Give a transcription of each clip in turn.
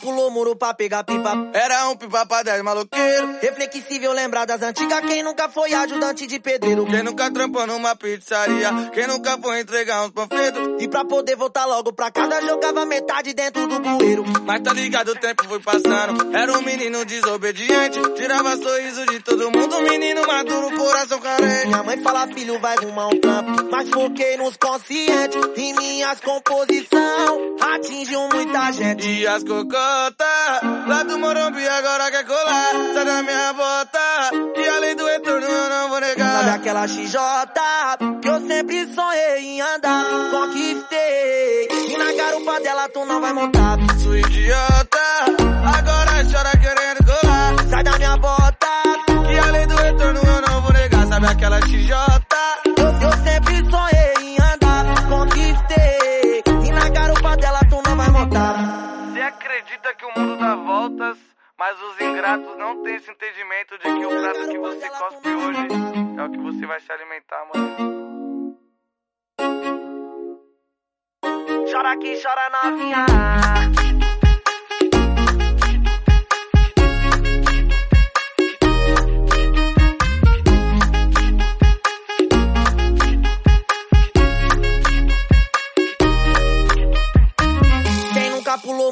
pulou muro pra pegar pipa? Era um pipa pra 10 maloqueiro. Reflexível lembrar das antigas, quem nunca foi ajudante de pedreiro? Quem nunca trampou numa pizzaria? Quem nunca foi entregar uns panfletos? E pra poder voltar logo pra casa, jogava metade dentro do bueiro. Mas tá ligado, o tempo foi passando. Era um menino desobediente. Tirava sorriso de todo mundo, menino maduro, coração carente. Minha mãe fala, filho, vai arrumar um trampo. Mas foquei nos conscientes. E minhas composição atingiu muita gente. E as cocotas lá do Morumbi agora quer colar. Sai da minha bota, que além do retorno eu não vou negar. Sabe aquela XJ que eu sempre sonhei em andar? Conquistei. E na garupa dela tu não vai montar. Sou idiota, acredita que o mundo dá voltas, mas os ingratos não têm esse entendimento de que o prato que você cospe hoje é o que você vai se alimentar, mano. Chora que chora novinha.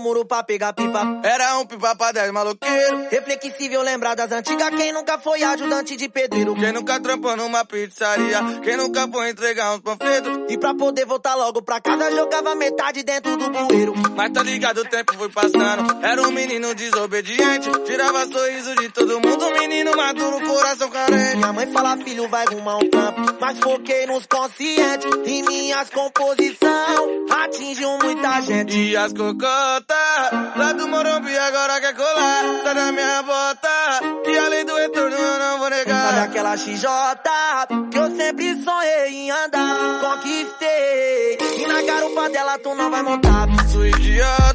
Muro pra pegar pipa? Era um pipa pra 10 maloqueiro. Reflexível lembrar das antigas, quem nunca foi ajudante de pedreiro? Quem nunca trampou numa pizzaria? Quem nunca foi entregar uns panfletos? E pra poder voltar logo pra casa, jogava metade dentro do bueiro. Mas tá ligado, o tempo foi passando. Era um menino desobediente. Tirava sorriso de todo mundo, menino maduro, coração carente. Minha mãe fala, filho, vai arrumar um trampo. Mas foquei nos conscientes. E minhas composição atingiu gente. E as cocotas lá do Morumbi agora quer colar. Sai da minha bota, que além do retorno eu não vou negar. aquela XJ que eu sempre sonhei em andar? Conquistei. E na garupa dela tu não vai montar. Sou idiota,